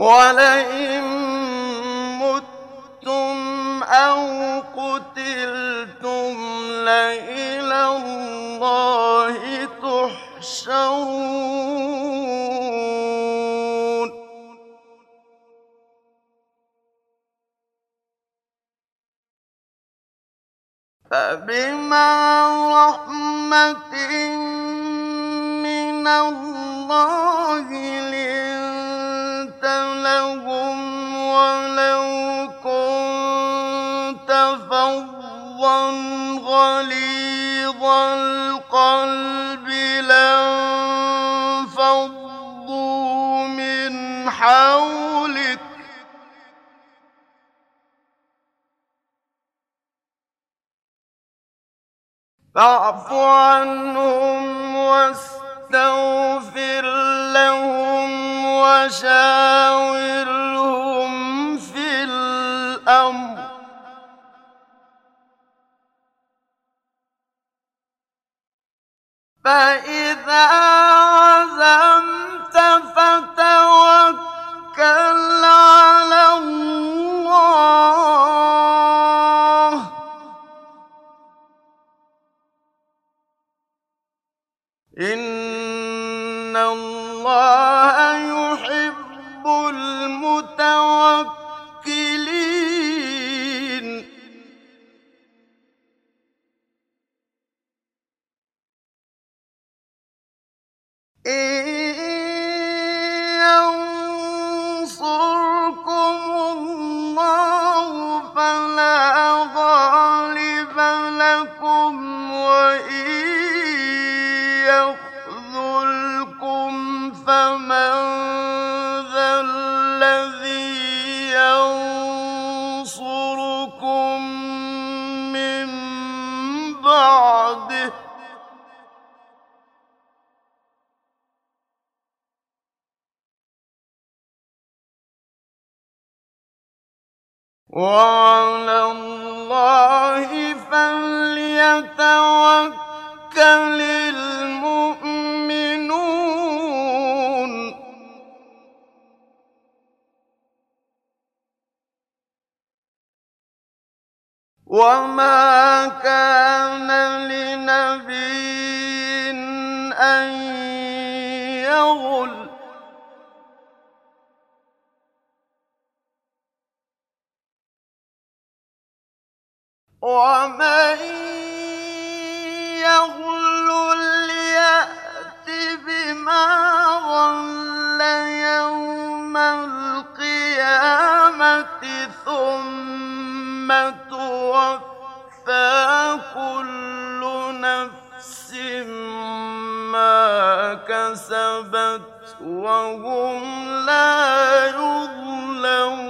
وَلَئِن مُّتُّمْ أَوْ قُتِلْتُمْ لَإِلَى اللَّهِ تُحْشَرُونَ. فَبِمَا رَحْمَةٍ مِّنَ اللَّهِ وَلَوْ كُنتَ فَظًّا غَلِيظَ الْقَلْبِ لَانفَضُّوا مِنْ حَوْلِكَ ۖ. فَاعْفُ عَنْهُمْ وَاسْتَغْفِرْ لَهُمْ وَشَاوِرْهُمْ فِي الْأَمْرِ ۖ. فَإِذَا عَزَمْتَ فَتَوَكَّلْ عَلَى اللَّهِ ۚ. إِنَّ اللَّهَ الْمُتَوَكِّلِينَ إِن يَنصُرْكُمُ اللَّهُ فَلَا لَكُمْ ۖ وَإِن يَخْذُلْكُمْ فَمَن وَعَلَى اللَّهِ فَلْيَتَوَكَّلِ الْمُؤْمِنُونَ. وَمَا كَانَ لِنَبِيٍّ وَمَن بِمَا يَوْمَ الْقِيَامَةِ ثُمَّ تُوَفَّىٰ كُلُّ نَفْسٍ مَّا كَسَبَتْ وَهُمْ لَا يُظْلَمُونَ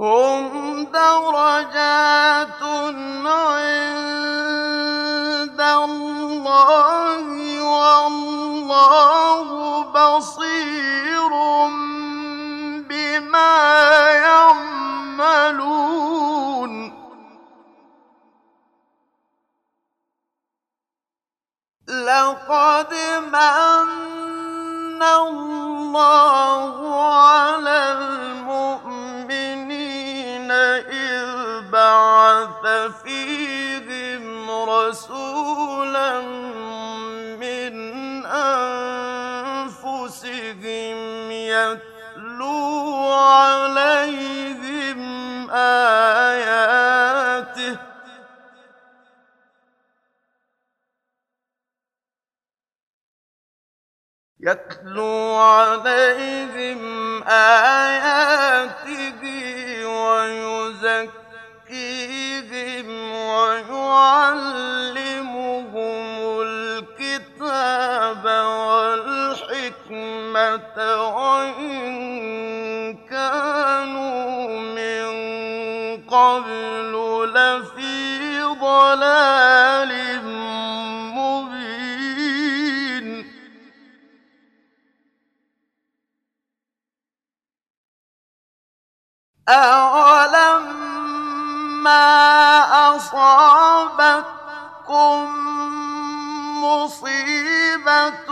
هُمْ دَرَجَاتٌ عِندَ اللَّهِ ۗ وَاللَّهُ بَصِيرٌ بِمَا يَعْمَلُونَ. لَقَدْ مَنَّ اللَّهُ عَلَى الْمُؤْمِنِينَ رَسُولًا مِّنْ أَنفُسِهِمْ يَتْلُو عَلَيْهِمْ آيَاتِهِ. وَيُزَكِّيهِمْ وإن كانوا من قبل لفي ضلال مبين أولما أصابتكم مصيبة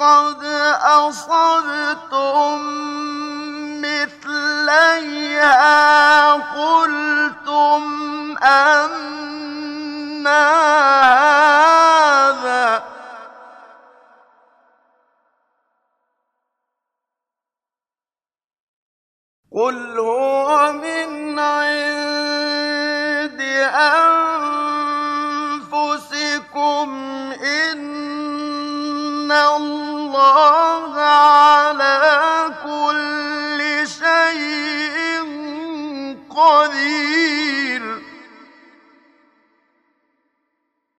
قد أصبتم مثليها قلتم أن هذا قل هو من عند أنفسكم إن الله على